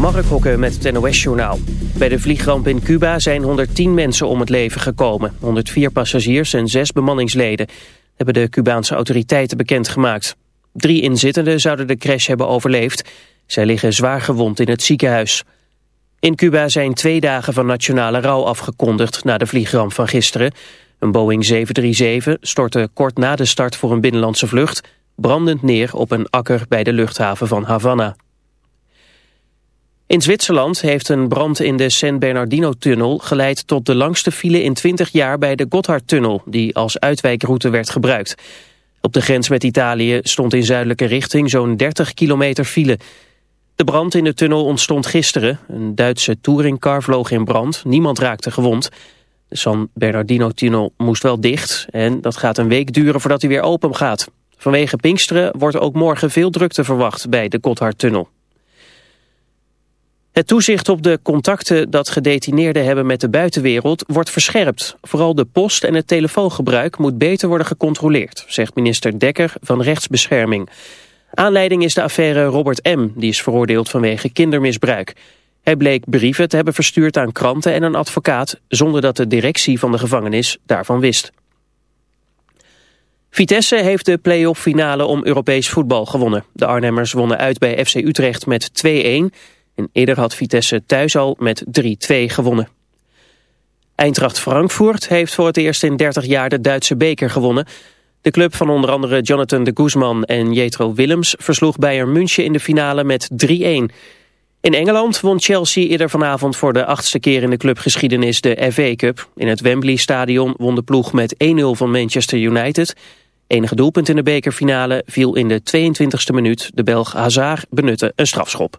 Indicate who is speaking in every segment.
Speaker 1: Mark Hokken met het NOS-journaal. Bij de vliegramp in Cuba zijn 110 mensen om het leven gekomen. 104 passagiers en 6 bemanningsleden hebben de Cubaanse autoriteiten bekendgemaakt. Drie inzittenden zouden de crash hebben overleefd. Zij liggen zwaar gewond in het ziekenhuis. In Cuba zijn twee dagen van nationale rouw afgekondigd na de vliegramp van gisteren. Een Boeing 737 stortte kort na de start voor een binnenlandse vlucht... brandend neer op een akker bij de luchthaven van Havana. In Zwitserland heeft een brand in de San Bernardino-tunnel geleid tot de langste file in 20 jaar bij de Gotthardtunnel, die als uitwijkroute werd gebruikt. Op de grens met Italië stond in zuidelijke richting zo'n 30 kilometer file. De brand in de tunnel ontstond gisteren. Een Duitse touringcar vloog in brand. Niemand raakte gewond. De San Bernardino-tunnel moest wel dicht en dat gaat een week duren voordat hij weer open gaat. Vanwege Pinksteren wordt ook morgen veel drukte verwacht bij de Gotthardtunnel. Het toezicht op de contacten dat gedetineerden hebben met de buitenwereld wordt verscherpt. Vooral de post- en het telefoongebruik moet beter worden gecontroleerd, zegt minister Dekker van Rechtsbescherming. Aanleiding is de affaire Robert M., die is veroordeeld vanwege kindermisbruik. Hij bleek brieven te hebben verstuurd aan kranten en een advocaat... zonder dat de directie van de gevangenis daarvan wist. Vitesse heeft de play-off finale om Europees voetbal gewonnen. De Arnhemmers wonnen uit bij FC Utrecht met 2-1... En eerder had Vitesse thuis al met 3-2 gewonnen. Eintracht Frankfurt heeft voor het eerst in 30 jaar de Duitse beker gewonnen. De club van onder andere Jonathan de Guzman en Jetro Willems versloeg Bayern München in de finale met 3-1. In Engeland won Chelsea eerder vanavond voor de achtste keer in de clubgeschiedenis de FA Cup. In het Wembley Stadion won de ploeg met 1-0 van Manchester United. Enige doelpunt in de bekerfinale viel in de 22e minuut. De Belg Hazard benutte een strafschop.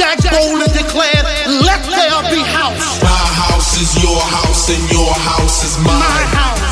Speaker 2: Jack boldly declared, let there be house.
Speaker 3: My house is your house and your house is mine.
Speaker 2: My house.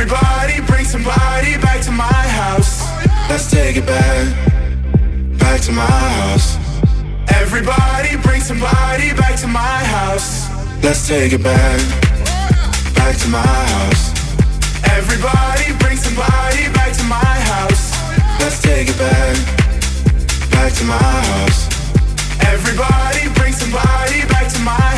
Speaker 4: Everybody bring somebody back to my house. Let's take it back, back to my house. Everybody bring somebody back to my house. Let's take it back, back to my house. Everybody bring somebody back to my house. Let's take it back, back to my house. Everybody bring somebody back to my house,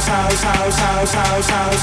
Speaker 5: sao sao sao sao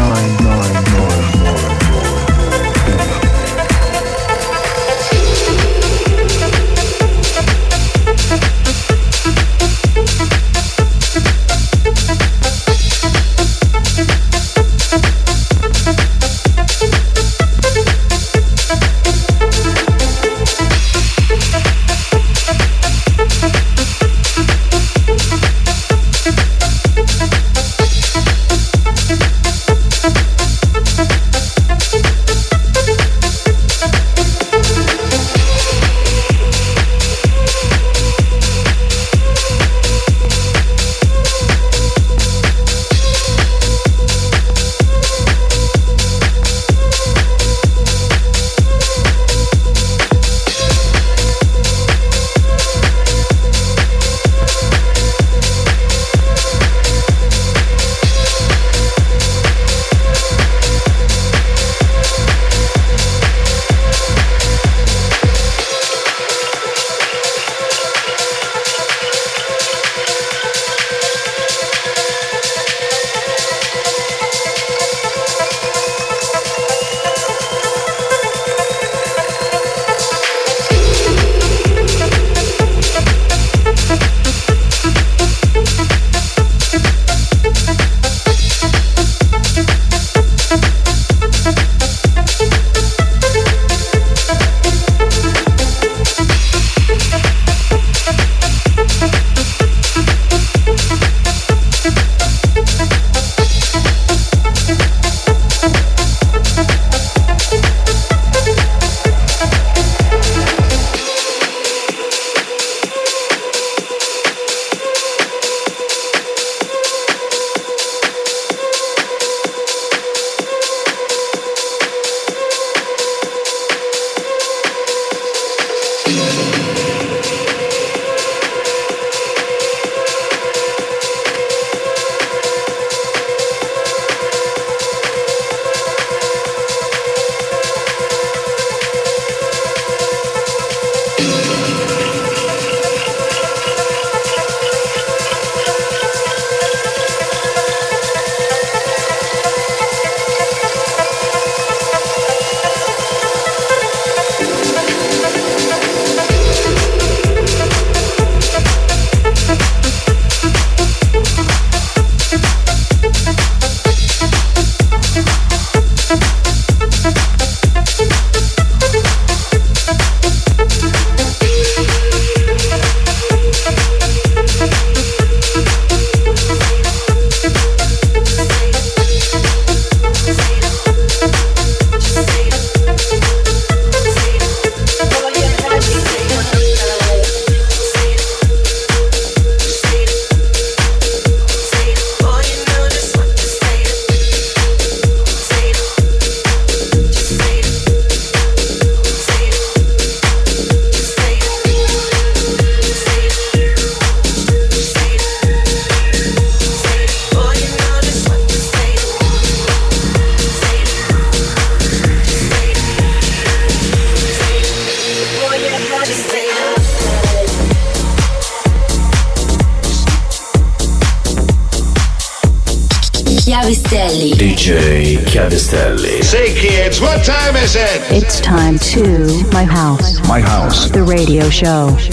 Speaker 6: Show.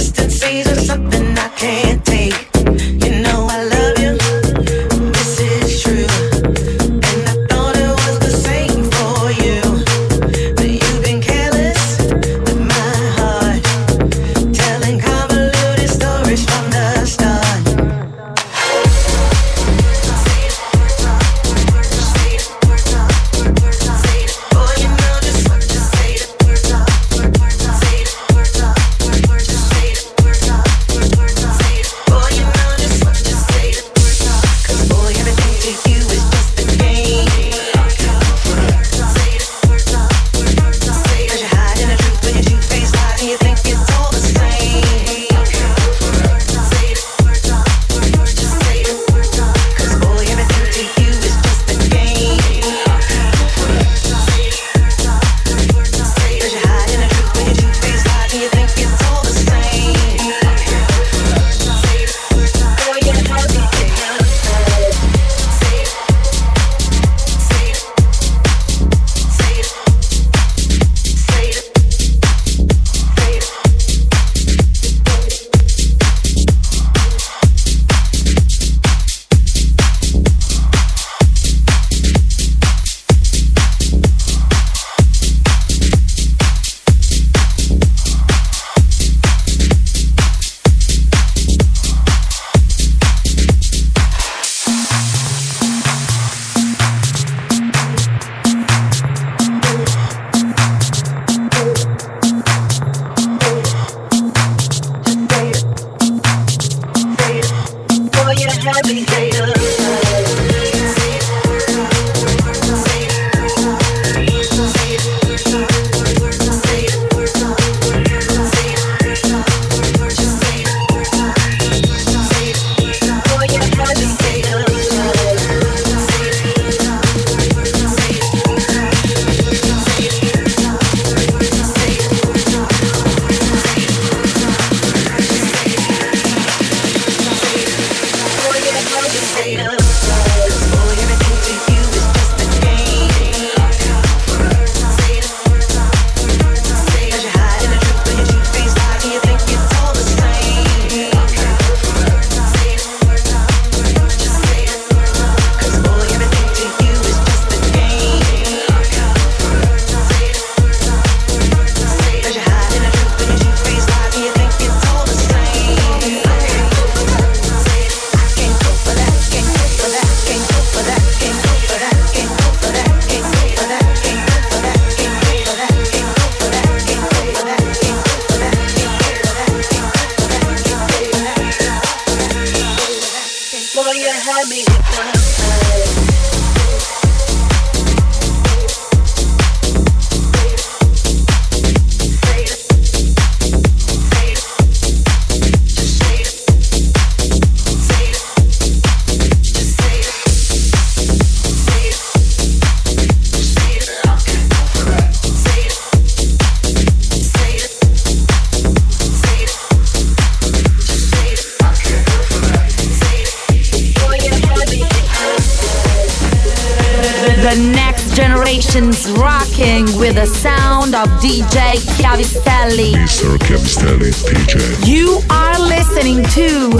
Speaker 7: inconsistencies are something I can't take. You
Speaker 8: are listening to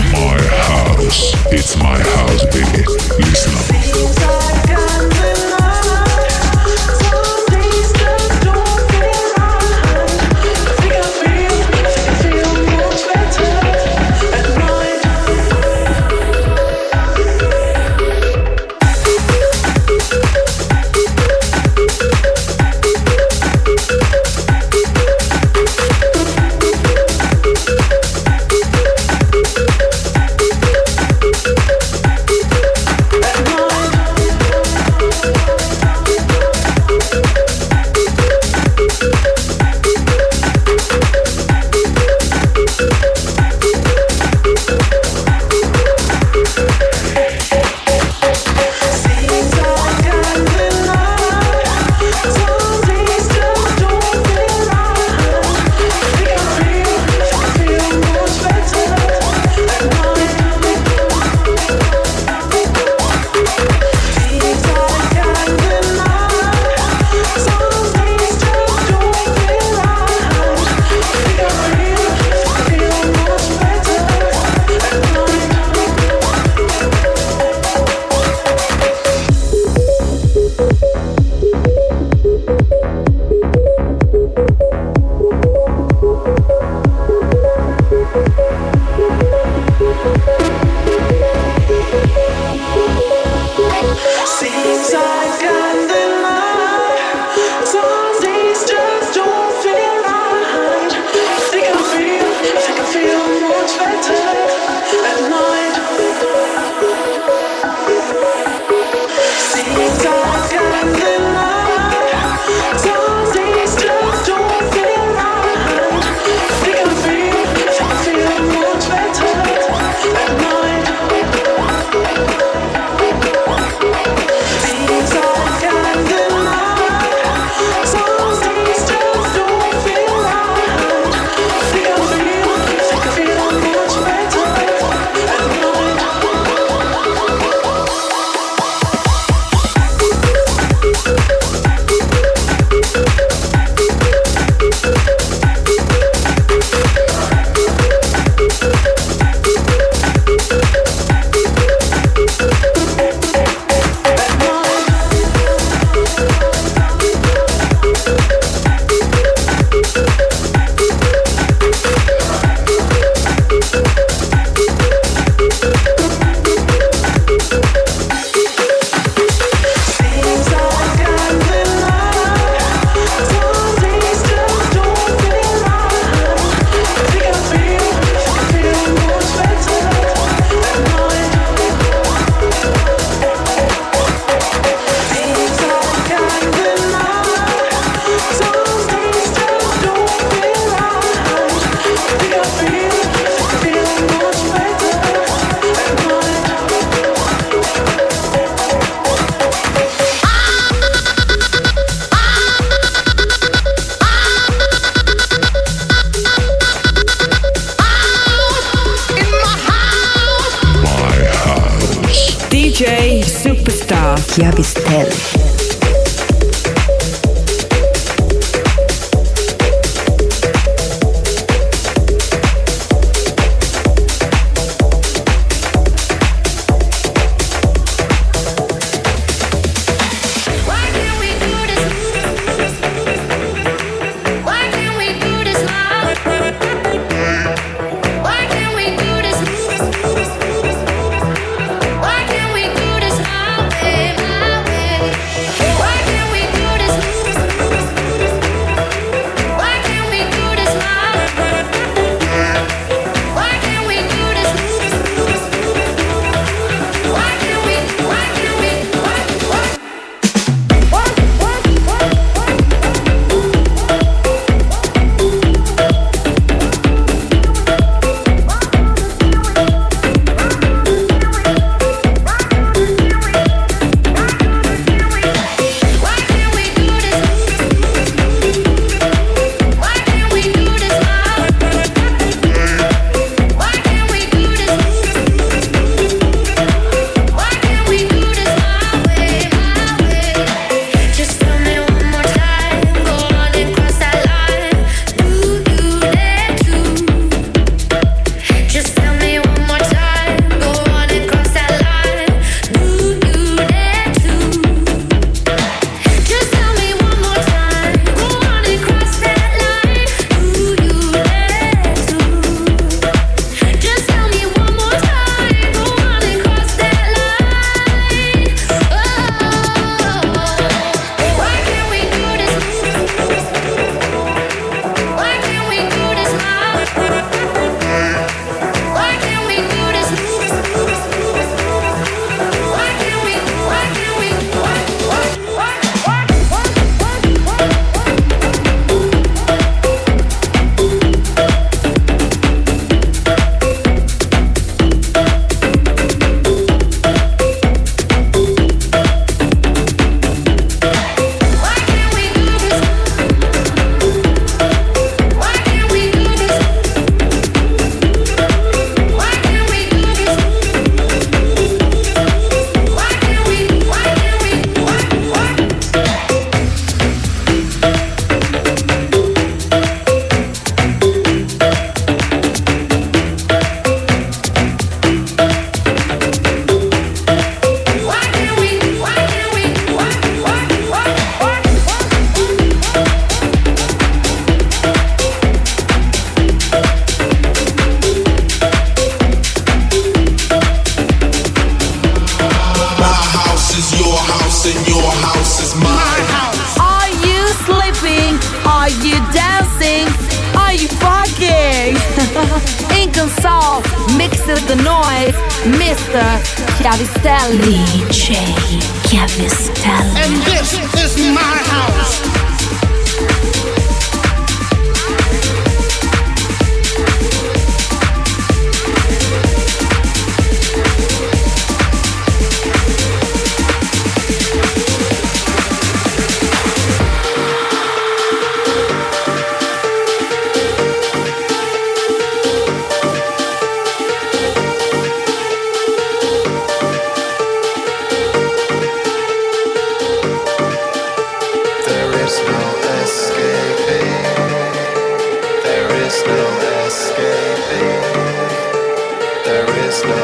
Speaker 7: you no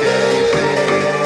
Speaker 7: me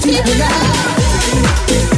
Speaker 8: Chiavistelli.
Speaker 3: incredible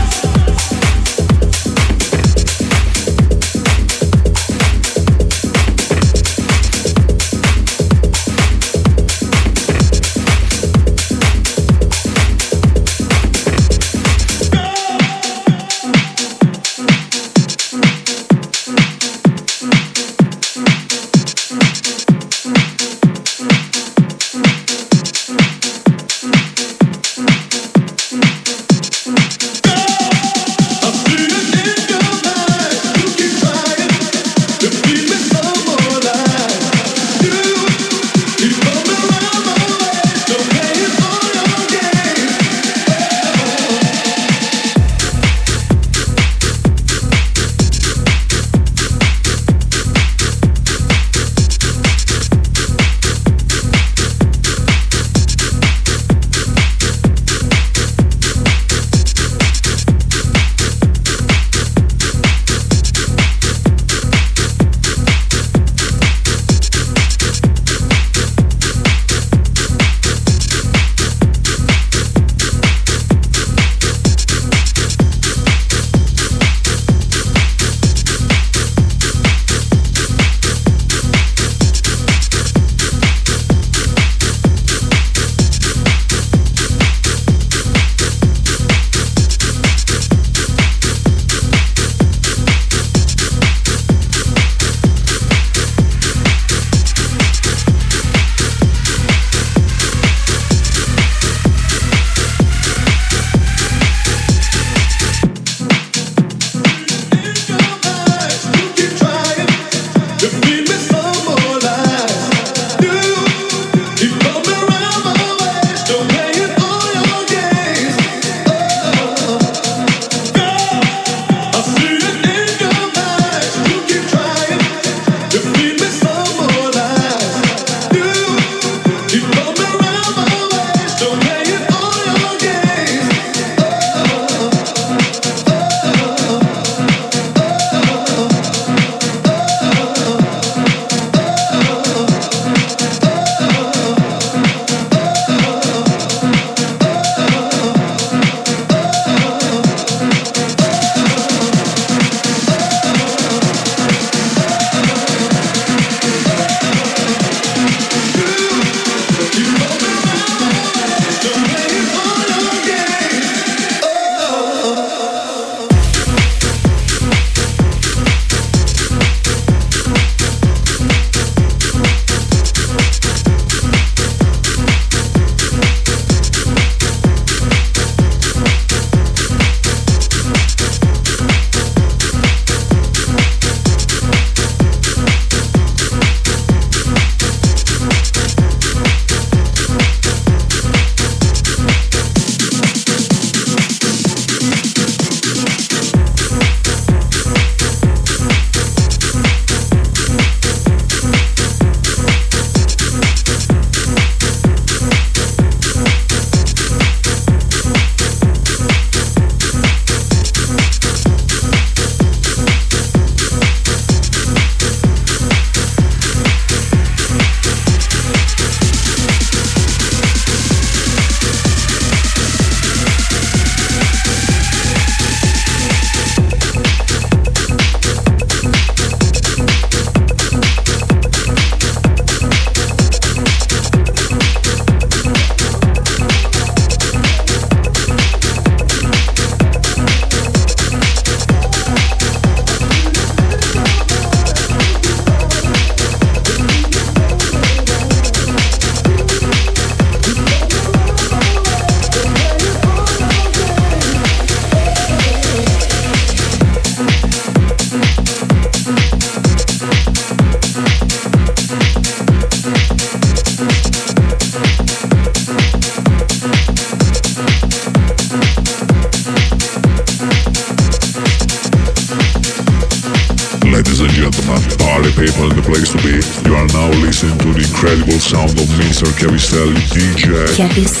Speaker 8: Chiatis.